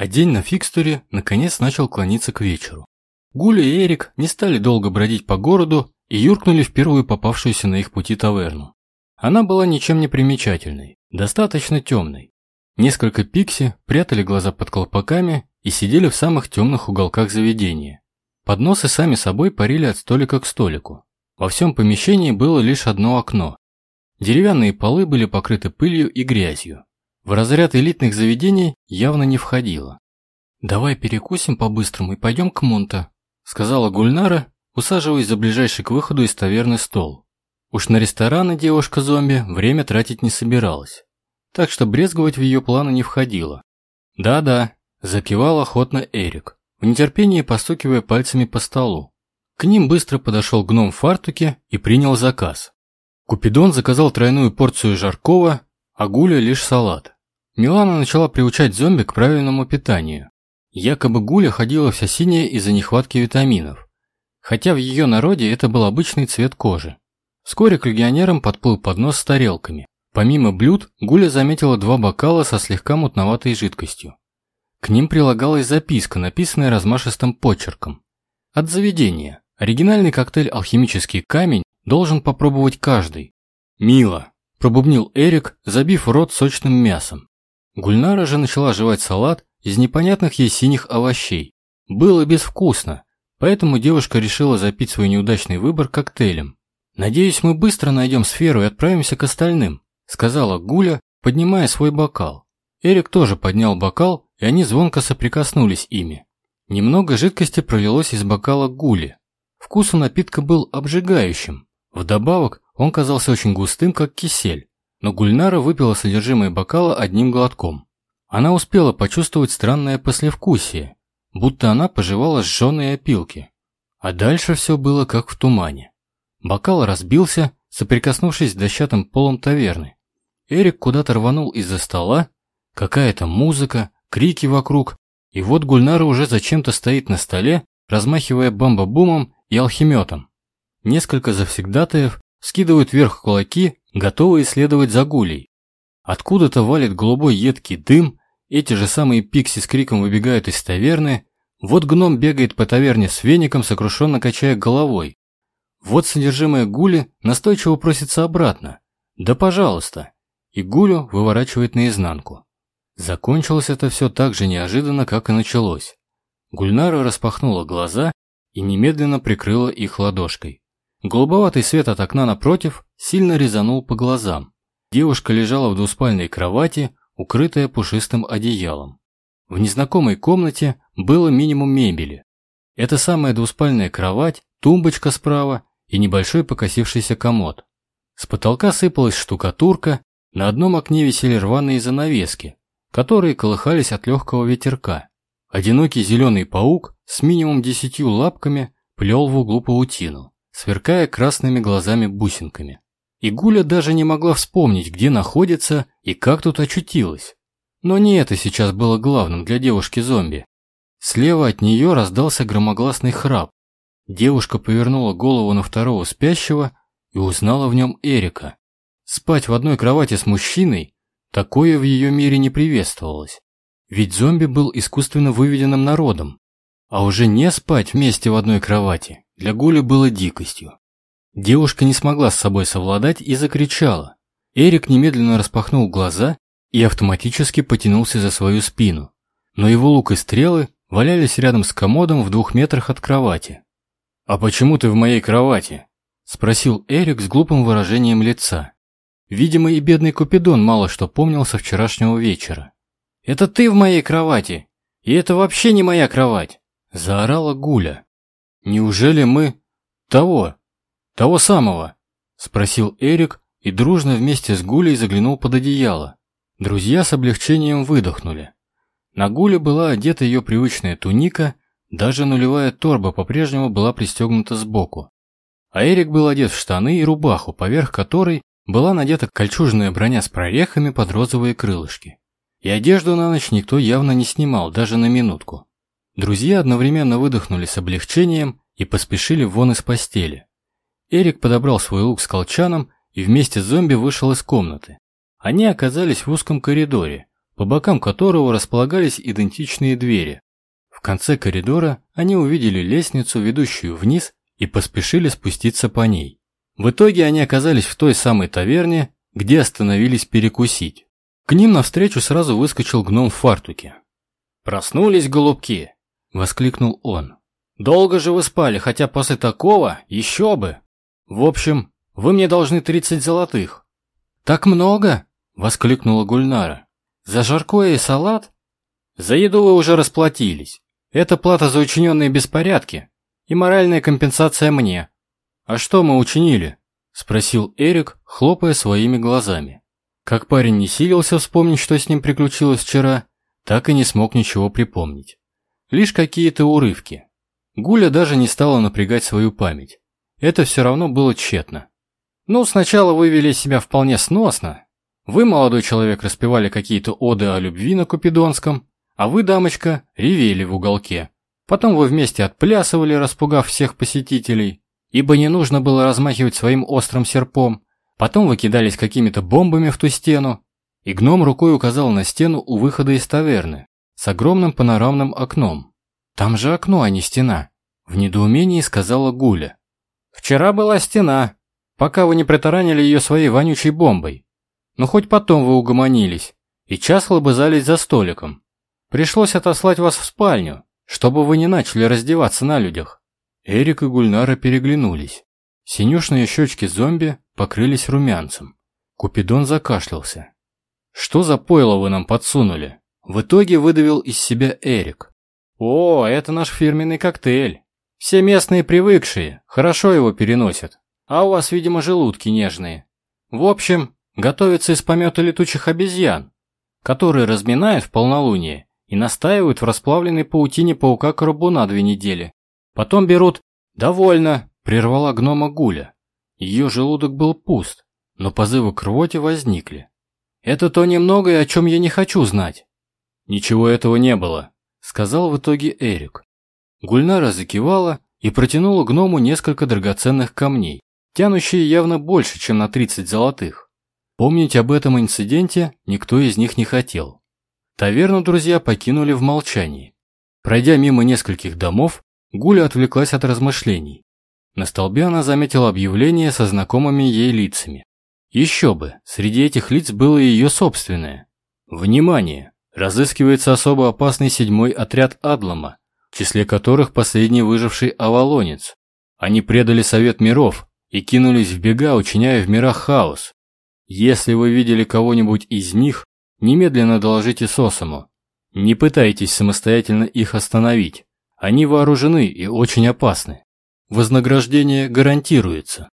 А день на фикстуре наконец начал клониться к вечеру. Гуля и Эрик не стали долго бродить по городу и юркнули в первую попавшуюся на их пути таверну. Она была ничем не примечательной, достаточно темной. Несколько пикси прятали глаза под колпаками и сидели в самых темных уголках заведения. Подносы сами собой парили от столика к столику. Во всем помещении было лишь одно окно. Деревянные полы были покрыты пылью и грязью. В разряд элитных заведений явно не входило. «Давай перекусим по-быстрому и пойдем к Монта», сказала Гульнара, усаживаясь за ближайший к выходу из таверны стол. Уж на рестораны девушка-зомби время тратить не собиралась, так что брезговать в ее планы не входило. «Да-да», – закивал охотно Эрик, в нетерпении постукивая пальцами по столу. К ним быстро подошел гном в фартуке и принял заказ. Купидон заказал тройную порцию жаркого, а Гуля лишь салат. Милана начала приучать зомби к правильному питанию. Якобы Гуля ходила вся синяя из-за нехватки витаминов, хотя в ее народе это был обычный цвет кожи. Вскоре к легионерам подплыл поднос с тарелками. Помимо блюд, Гуля заметила два бокала со слегка мутноватой жидкостью. К ним прилагалась записка, написанная размашистым почерком. От заведения. Оригинальный коктейль «Алхимический камень» должен попробовать каждый. «Мило», – пробубнил Эрик, забив рот сочным мясом. Гульнара же начала жевать салат из непонятных ей синих овощей. Было безвкусно, поэтому девушка решила запить свой неудачный выбор коктейлем. «Надеюсь, мы быстро найдем сферу и отправимся к остальным», сказала Гуля, поднимая свой бокал. Эрик тоже поднял бокал, и они звонко соприкоснулись ими. Немного жидкости пролилось из бокала Гули. Вкус у напитка был обжигающим. Вдобавок, он казался очень густым, как кисель. Но Гульнара выпила содержимое бокала одним глотком. Она успела почувствовать странное послевкусие, будто она пожевала сжженные опилки. А дальше все было как в тумане. Бокал разбился, соприкоснувшись с дощатым полом таверны. Эрик куда-то рванул из-за стола, какая-то музыка, крики вокруг, и вот Гульнара уже зачем-то стоит на столе, размахивая бамбабумом и алхиметом. Несколько завсегдатаев скидывают вверх кулаки, готовые следовать за Гулей. Откуда-то валит голубой едкий дым, эти же самые пикси с криком выбегают из таверны, вот гном бегает по таверне с веником, сокрушенно качая головой. Вот содержимое гули настойчиво просится обратно. Да пожалуйста. И гулю выворачивает наизнанку. Закончилось это все так же неожиданно, как и началось. Гульнара распахнула глаза и немедленно прикрыла их ладошкой. Голубоватый свет от окна напротив сильно резанул по глазам. Девушка лежала в двуспальной кровати, укрытая пушистым одеялом. В незнакомой комнате было минимум мебели. Это самая двуспальная кровать, тумбочка справа и небольшой покосившийся комод. С потолка сыпалась штукатурка, на одном окне висели рваные занавески, которые колыхались от легкого ветерка. Одинокий зеленый паук с минимум десятью лапками плел в углу паутину, сверкая красными глазами-бусинками. И Гуля даже не могла вспомнить, где находится и как тут очутилась. Но не это сейчас было главным для девушки-зомби. Слева от нее раздался громогласный храп, Девушка повернула голову на второго спящего и узнала в нем Эрика. Спать в одной кровати с мужчиной – такое в ее мире не приветствовалось. Ведь зомби был искусственно выведенным народом. А уже не спать вместе в одной кровати для Гули было дикостью. Девушка не смогла с собой совладать и закричала. Эрик немедленно распахнул глаза и автоматически потянулся за свою спину. Но его лук и стрелы валялись рядом с комодом в двух метрах от кровати. «А почему ты в моей кровати?» – спросил Эрик с глупым выражением лица. Видимо, и бедный Купидон мало что помнил со вчерашнего вечера. «Это ты в моей кровати! И это вообще не моя кровать!» – заорала Гуля. «Неужели мы... того... того самого?» – спросил Эрик и дружно вместе с Гулей заглянул под одеяло. Друзья с облегчением выдохнули. На Гуле была одета ее привычная туника даже нулевая торба по-прежнему была пристегнута сбоку. А Эрик был одет в штаны и рубаху, поверх которой была надета кольчужная броня с прорехами под розовые крылышки. И одежду на ночь никто явно не снимал, даже на минутку. Друзья одновременно выдохнули с облегчением и поспешили вон из постели. Эрик подобрал свой лук с колчаном и вместе с зомби вышел из комнаты. Они оказались в узком коридоре, по бокам которого располагались идентичные двери. В конце коридора они увидели лестницу, ведущую вниз, и поспешили спуститься по ней. В итоге они оказались в той самой таверне, где остановились перекусить. К ним навстречу сразу выскочил гном в фартуке. «Проснулись, голубки!» – воскликнул он. «Долго же вы спали, хотя после такого еще бы! В общем, вы мне должны тридцать золотых». «Так много?» – воскликнула Гульнара. «За жаркое и салат?» «За еду вы уже расплатились. Это плата за учиненные беспорядки и моральная компенсация мне. А что мы учинили?» – спросил Эрик, хлопая своими глазами. Как парень не силился вспомнить, что с ним приключилось вчера, так и не смог ничего припомнить. Лишь какие-то урывки. Гуля даже не стала напрягать свою память. Это все равно было тщетно. Ну, сначала вы вели себя вполне сносно. Вы, молодой человек, распевали какие-то оды о любви на Купидонском, а вы, дамочка, ревели в уголке. Потом вы вместе отплясывали, распугав всех посетителей, ибо не нужно было размахивать своим острым серпом. Потом вы кидались какими-то бомбами в ту стену, и гном рукой указал на стену у выхода из таверны с огромным панорамным окном. «Там же окно, а не стена», – в недоумении сказала Гуля. «Вчера была стена, пока вы не притаранили ее своей вонючей бомбой. Но хоть потом вы угомонились, и час лобызались за столиком. Пришлось отослать вас в спальню, чтобы вы не начали раздеваться на людях». Эрик и Гульнара переглянулись. Синюшные щечки зомби покрылись румянцем. Купидон закашлялся. «Что за пойло вы нам подсунули?» В итоге выдавил из себя Эрик. «О, это наш фирменный коктейль. Все местные привыкшие, хорошо его переносят. А у вас, видимо, желудки нежные. В общем, готовится из помета летучих обезьян, которые разминают в полнолуние и настаивают в расплавленной паутине паука-коробуна две недели. Потом берут «Довольно», — прервала гнома Гуля. Ее желудок был пуст, но позывы к рвоте возникли. Это то немногое, о чем я не хочу знать. Ничего этого не было, сказал в итоге Эрик. Гульнара закивала и протянула гному несколько драгоценных камней, тянущие явно больше, чем на 30 золотых. Помнить об этом инциденте никто из них не хотел. Таверну друзья покинули в молчании. Пройдя мимо нескольких домов, Гуля отвлеклась от размышлений. На столбе она заметила объявление со знакомыми ей лицами. Еще бы, среди этих лиц было ее собственное. Внимание! Разыскивается особо опасный седьмой отряд Адлама, в числе которых последний выживший Авалонец. Они предали Совет Миров и кинулись в бега, учиняя в мирах хаос. Если вы видели кого-нибудь из них, немедленно доложите Сосому. Не пытайтесь самостоятельно их остановить. Они вооружены и очень опасны. Вознаграждение гарантируется.